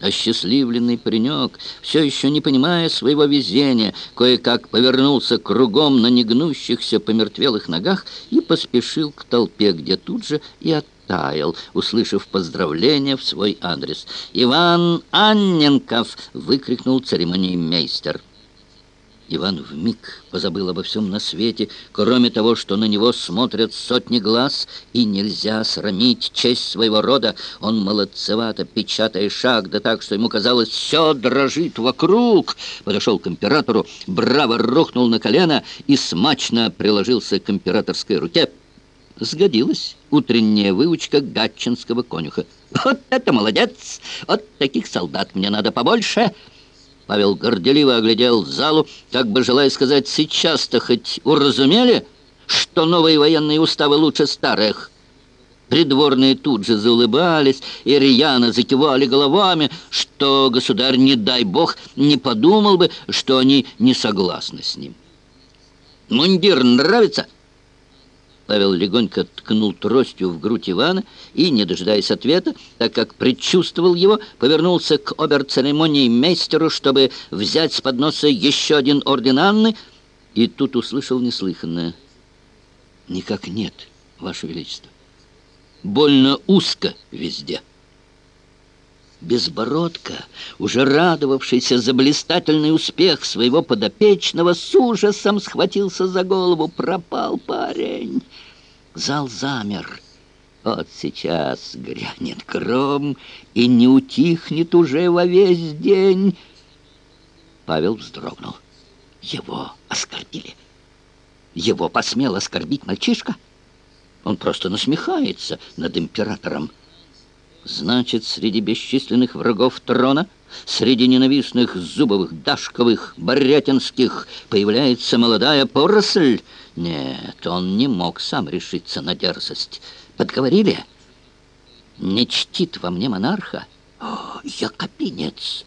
Осчастливленный паренек, все еще не понимая своего везения, кое-как повернулся кругом на негнущихся помертвелых ногах и поспешил к толпе, где тут же и оттаял, услышав поздравления в свой адрес. «Иван Анненков!» — выкрикнул церемониймейстер. Иван вмиг позабыл обо всем на свете, кроме того, что на него смотрят сотни глаз, и нельзя срамить честь своего рода. Он молодцевато, печатая шаг, да так, что ему казалось, все дрожит вокруг. Подошел к императору, браво рухнул на колено и смачно приложился к императорской руке. Сгодилась утренняя выучка гатчинского конюха. «Вот это молодец! Вот таких солдат мне надо побольше!» Павел горделиво оглядел залу, как бы желая сказать, сейчас-то хоть уразумели, что новые военные уставы лучше старых. Придворные тут же заулыбались и рьяно закивали головами, что государь, не дай бог, не подумал бы, что они не согласны с ним. «Мундир нравится?» Павел легонько ткнул тростью в грудь Ивана и, не дожидаясь ответа, так как предчувствовал его, повернулся к обер-церемонии мейстеру, чтобы взять с подноса еще один орден Анны, и тут услышал неслыханное. «Никак нет, Ваше Величество. Больно узко везде». Безбородка, уже радовавшийся за блистательный успех своего подопечного, с ужасом схватился за голову. Пропал парень. Зал замер. Вот сейчас грянет гром и не утихнет уже во весь день. Павел вздрогнул. Его оскорбили. Его посмел оскорбить мальчишка. Он просто насмехается над императором. Значит, среди бесчисленных врагов трона, среди ненавистных Зубовых, Дашковых, Борятинских появляется молодая поросль. Нет, он не мог сам решиться на дерзость. Подговорили? Не чтит во мне монарха? О, я копинец!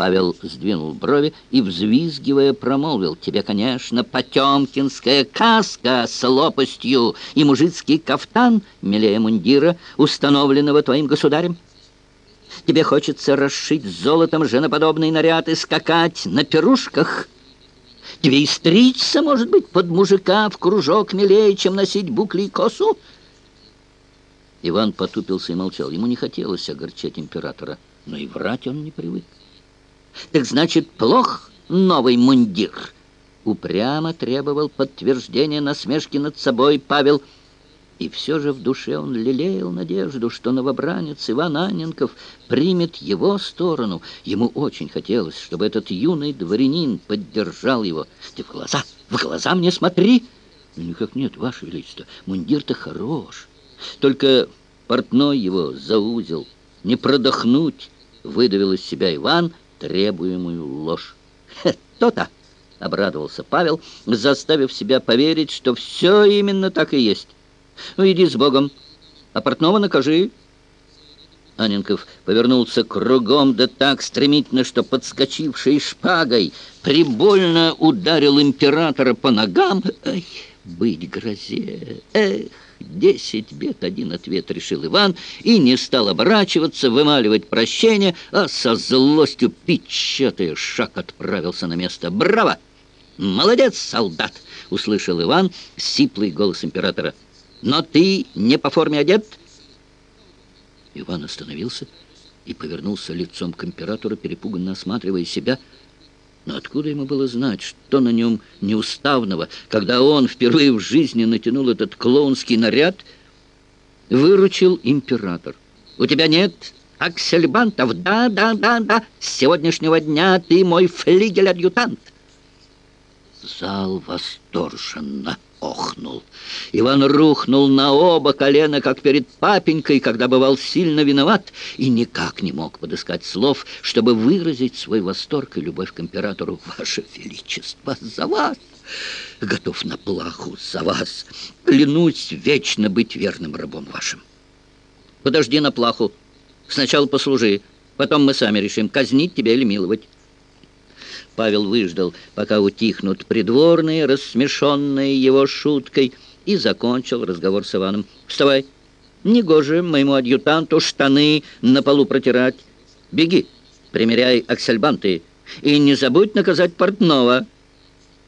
Павел сдвинул брови и, взвизгивая, промолвил, «Тебе, конечно, потемкинская каска с лопастью и мужицкий кафтан, милее мундира, установленного твоим государем. Тебе хочется расшить золотом женоподобный наряд и скакать на пирушках. Тебе и может быть, под мужика в кружок милее, чем носить букли и косу». Иван потупился и молчал. Ему не хотелось огорчать императора, но и врать он не привык. Так значит, плох новый мундир. Упрямо требовал подтверждения насмешки над собой Павел. И все же в душе он лелеял надежду, что новобранец Иван Анненков примет его сторону. Ему очень хотелось, чтобы этот юный дворянин поддержал его. «Ты в глаза, в глаза мне смотри!» «Ну, никак нет, Ваше Величество, мундир-то хорош. Только портной его заузил, не продохнуть!» Выдавил из себя Иван — требуемую ложь. «То-то!» — обрадовался Павел, заставив себя поверить, что все именно так и есть. «Ну, иди с Богом, а портного накажи». Аненков повернулся кругом, да так стремительно, что подскочивший шпагой прибольно ударил императора по ногам. Ай, быть грозе! Эх! Десять бед, один ответ, решил Иван, и не стал оборачиваться, вымаливать прощение, а со злостью, печатая шаг, отправился на место. «Браво! Молодец, солдат!» — услышал Иван сиплый голос императора. «Но ты не по форме одет?» Иван остановился и повернулся лицом к императору, перепуганно осматривая себя — но откуда ему было знать, что на нем неуставного, когда он впервые в жизни натянул этот клоунский наряд, выручил император. «У тебя нет аксельбантов? Да, да, да, да. С сегодняшнего дня ты мой флигель-адъютант». Зал восторженно охнул. Иван рухнул на оба колена, как перед папенькой, когда бывал сильно виноват, и никак не мог подыскать слов, чтобы выразить свой восторг и любовь к императору. «Ваше Величество, за вас! Готов на плаху за вас! Клянусь вечно быть верным рабом вашим!» «Подожди на плаху. Сначала послужи, потом мы сами решим, казнить тебя или миловать». Павел выждал, пока утихнут придворные, рассмешенные его шуткой, и закончил разговор с Иваном. «Вставай! Негоже моему адъютанту штаны на полу протирать. Беги, примеряй аксельбанты, и не забудь наказать портного».